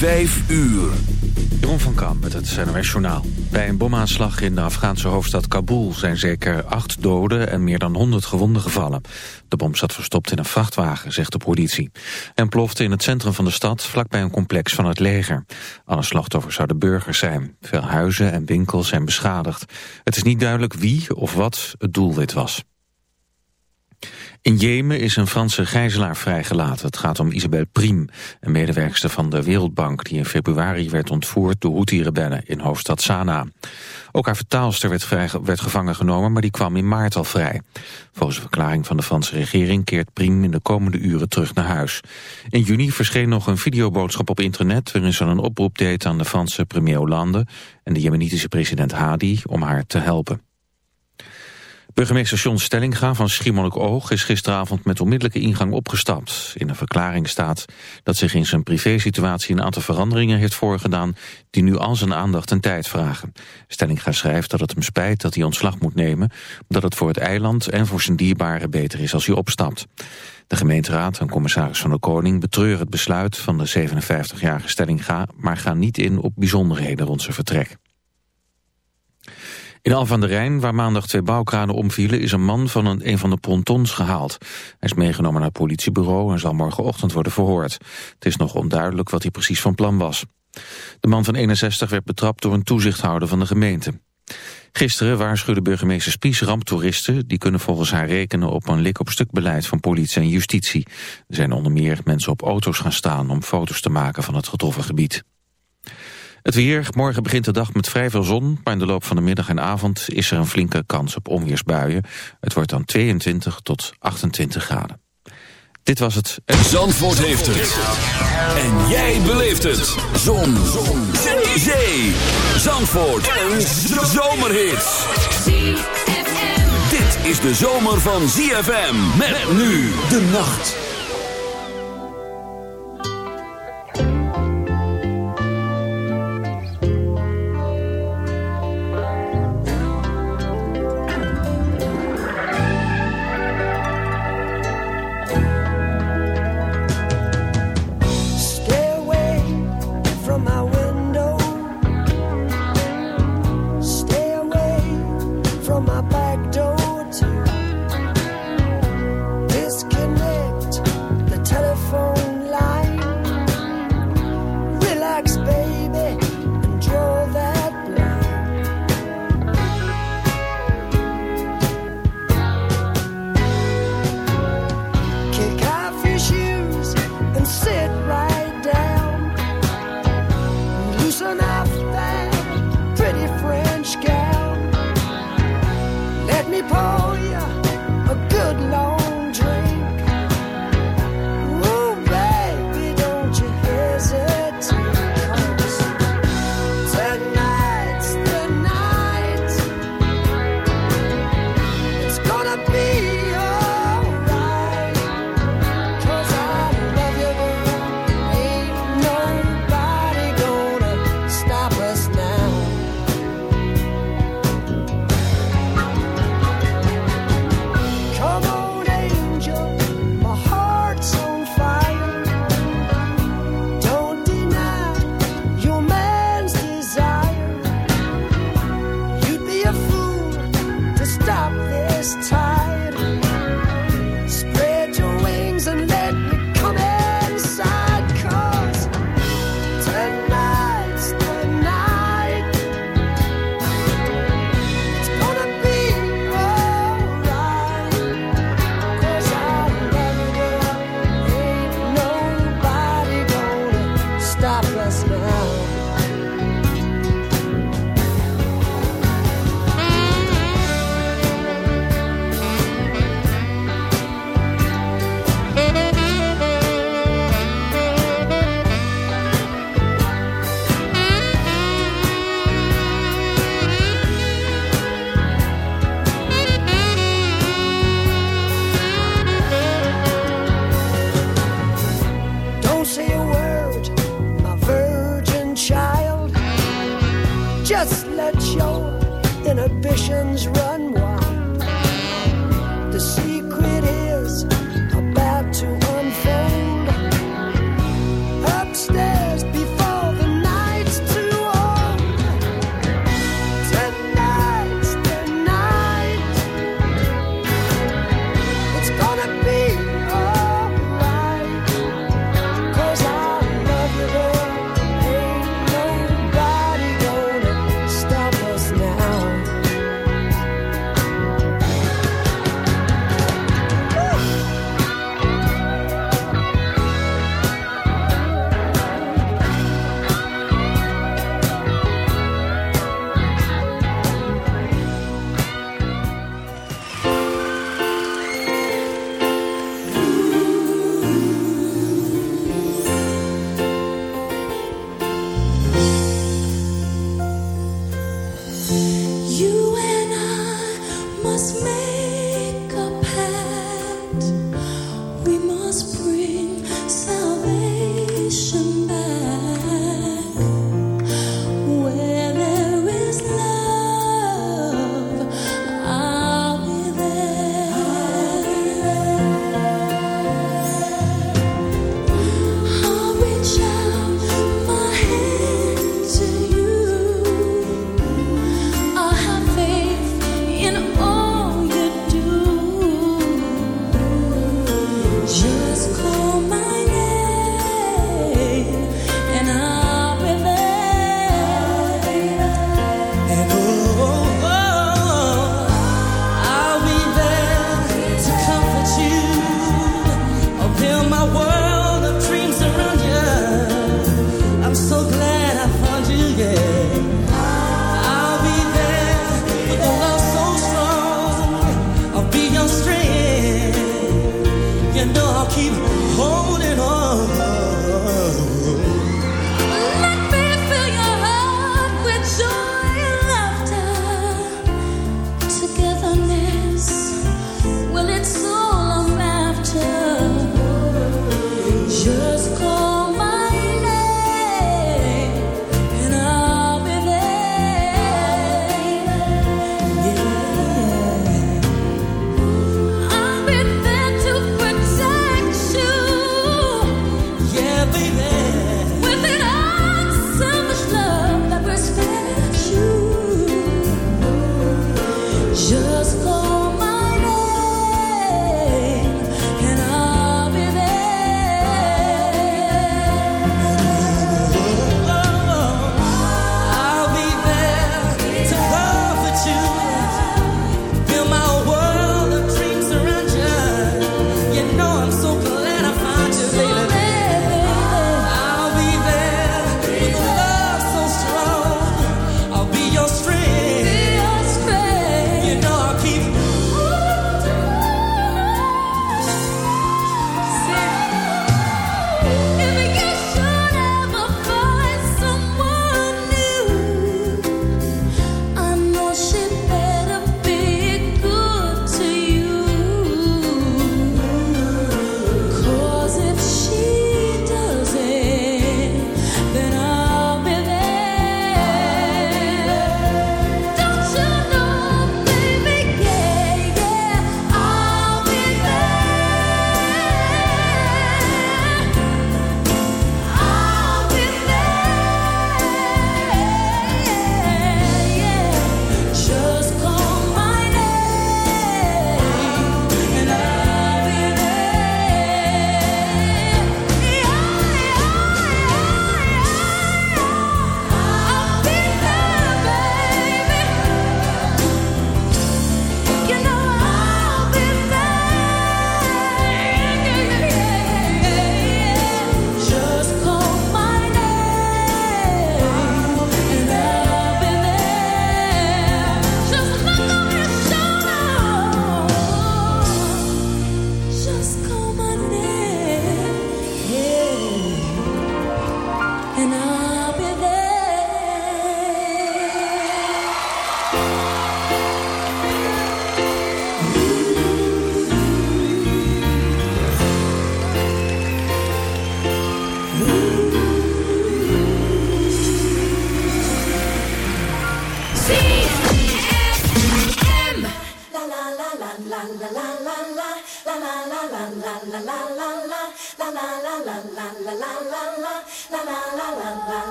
Vijf uur. Jeroen van Kam met het NOS Journaal. Bij een bomaanslag in de Afghaanse hoofdstad Kabul... zijn zeker acht doden en meer dan honderd gewonden gevallen. De bom zat verstopt in een vrachtwagen, zegt de politie. En plofte in het centrum van de stad, vlakbij een complex van het leger. Alle slachtoffers zouden burgers zijn. Veel huizen en winkels zijn beschadigd. Het is niet duidelijk wie of wat het doelwit was. In Jemen is een Franse gijzelaar vrijgelaten. Het gaat om Isabel Priem, een medewerkster van de Wereldbank... die in februari werd ontvoerd door Houthi-rebellen in hoofdstad Sanaa. Ook haar vertaalster werd, gevangen genomen, maar die kwam in maart al vrij. Volgens een verklaring van de Franse regering keert Priem in de komende uren terug naar huis. In juni verscheen nog een videoboodschap op internet... waarin ze een oproep deed aan de Franse premier Hollande... en de jemenitische president Hadi om haar te helpen. Burgemeester John Stellinga van Schiermonnikoog is gisteravond met onmiddellijke ingang opgestapt. In een verklaring staat dat zich in zijn privésituatie een aantal veranderingen heeft voorgedaan die nu al zijn aandacht en tijd vragen. Stellinga schrijft dat het hem spijt dat hij ontslag moet nemen, dat het voor het eiland en voor zijn dierbaren beter is als hij opstapt. De gemeenteraad en commissaris van de Koning betreuren het besluit van de 57-jarige Stellinga, maar gaan niet in op bijzonderheden rond zijn vertrek. In Al van der Rijn, waar maandag twee bouwkranen omvielen... is een man van een, een van de pontons gehaald. Hij is meegenomen naar het politiebureau en zal morgenochtend worden verhoord. Het is nog onduidelijk wat hij precies van plan was. De man van 61 werd betrapt door een toezichthouder van de gemeente. Gisteren waarschuwde burgemeester Spies ramptoeristen... die kunnen volgens haar rekenen op een lik-op-stuk beleid van politie en justitie. Er zijn onder meer mensen op auto's gaan staan om foto's te maken van het getroffen gebied. Het weer, morgen begint de dag met vrij veel zon, maar in de loop van de middag en avond is er een flinke kans op onweersbuien. Het wordt dan 22 tot 28 graden. Dit was het. Zandvoort heeft het. En jij beleeft het. Zon. zon. Zee. Zandvoort. Een zomerhit. Dit is de zomer van ZFM. Met nu de nacht.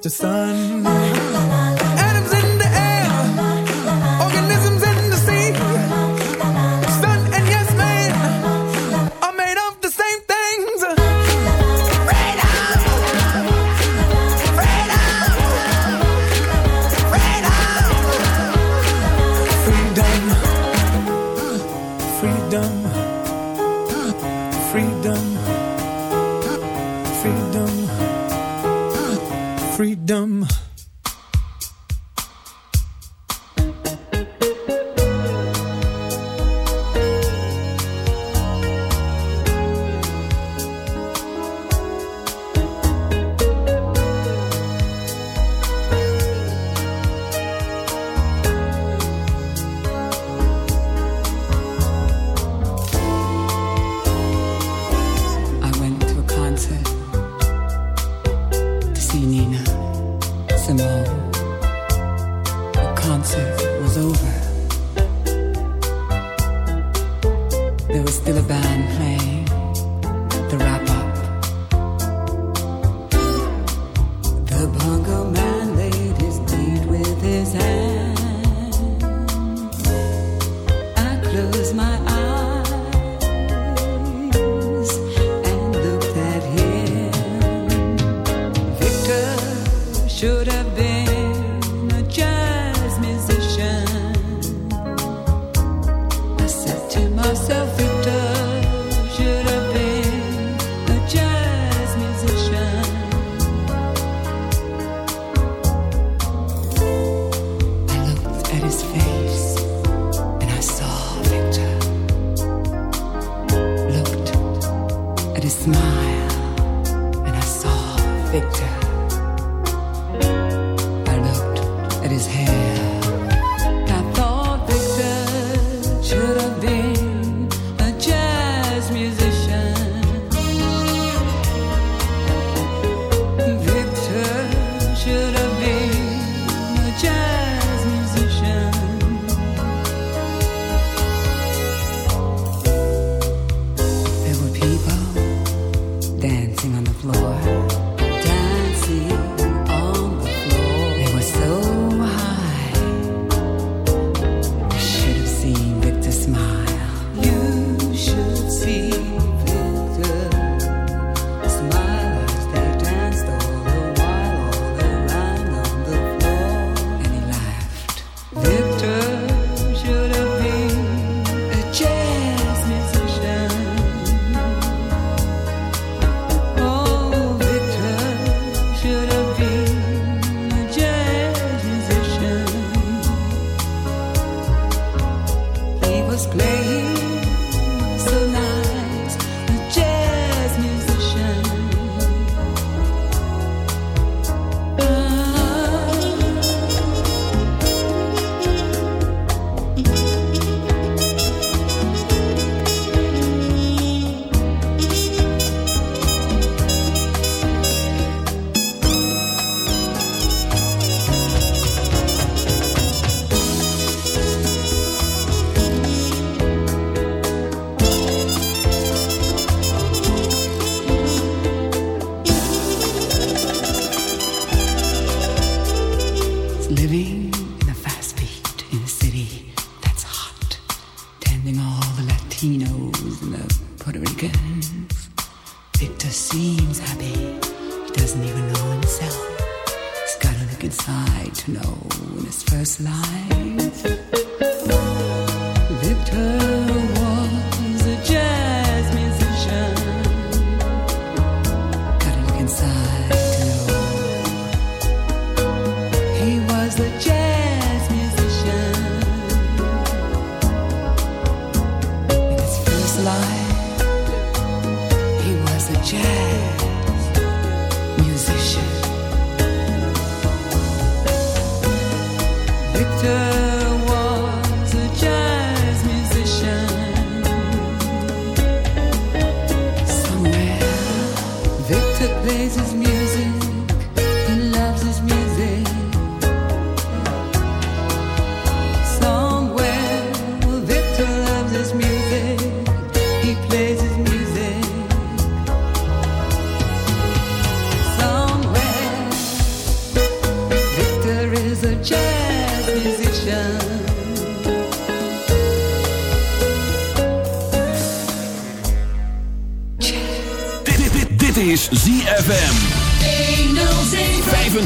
just a son. there was still a band playing.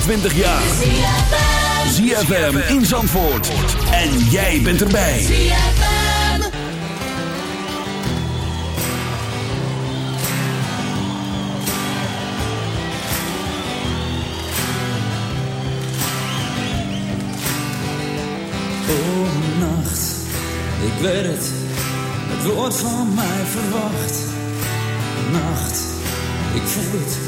25 jaar. ZFM in Zandvoort. En jij bent erbij. Oh, nacht. Ik weet het. Het wordt van mij verwacht. Nacht. Ik voel het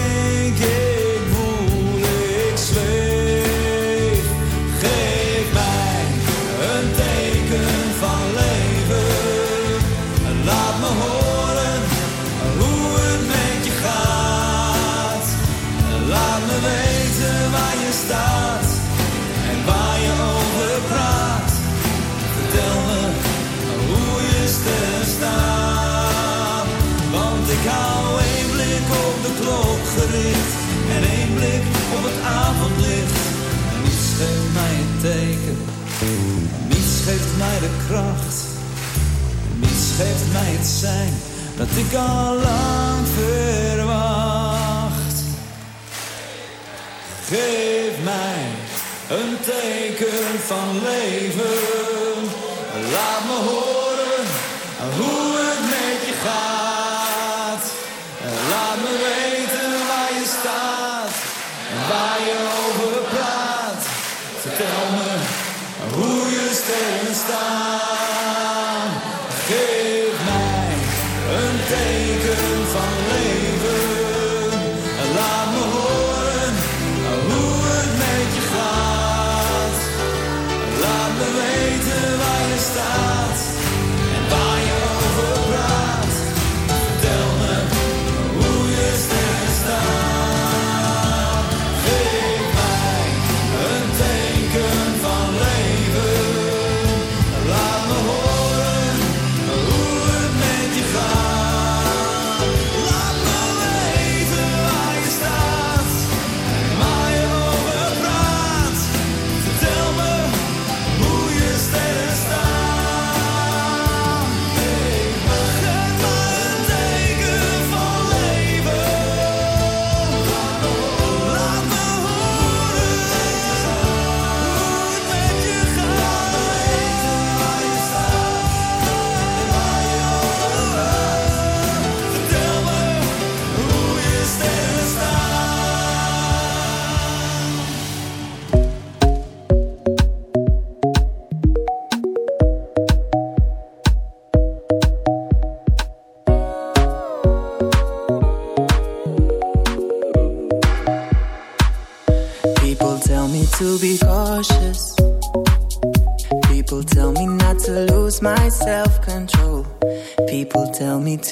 again.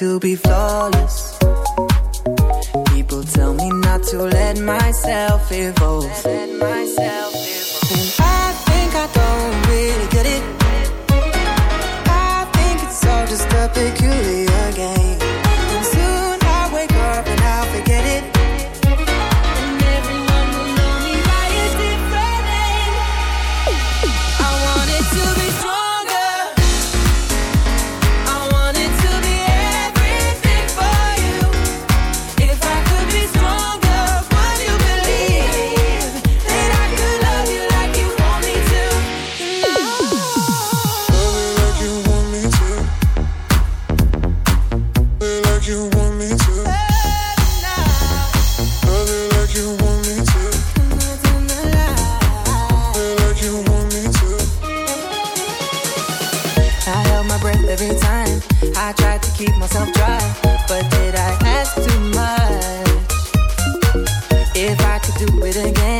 to be flawed. again.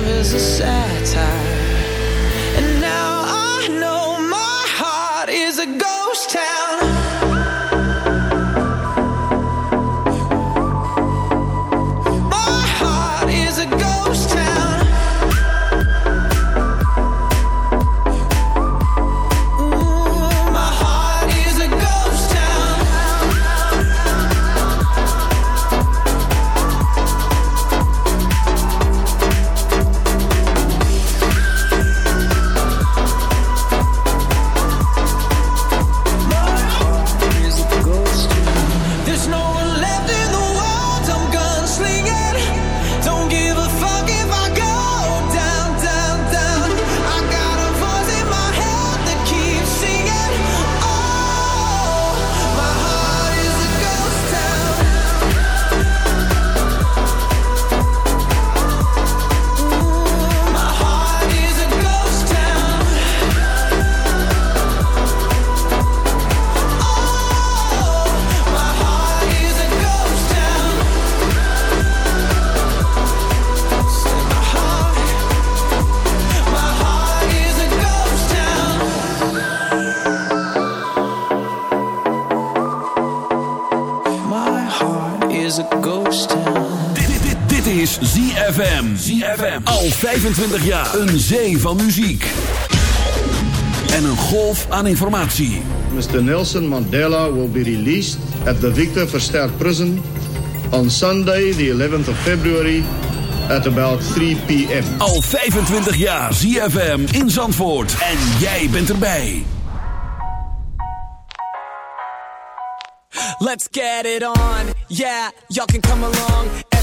Love is a satire. 25 jaar. Een zee van muziek. En een golf aan informatie. Mr. Nelson Mandela will be released at the Victor Verster Prison on Sunday, the 11th of February, at about 3 p.m. Al 25 jaar ZFM in Zandvoort. En jij bent erbij. Let's get it on. Yeah, y'all can come along.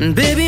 And baby,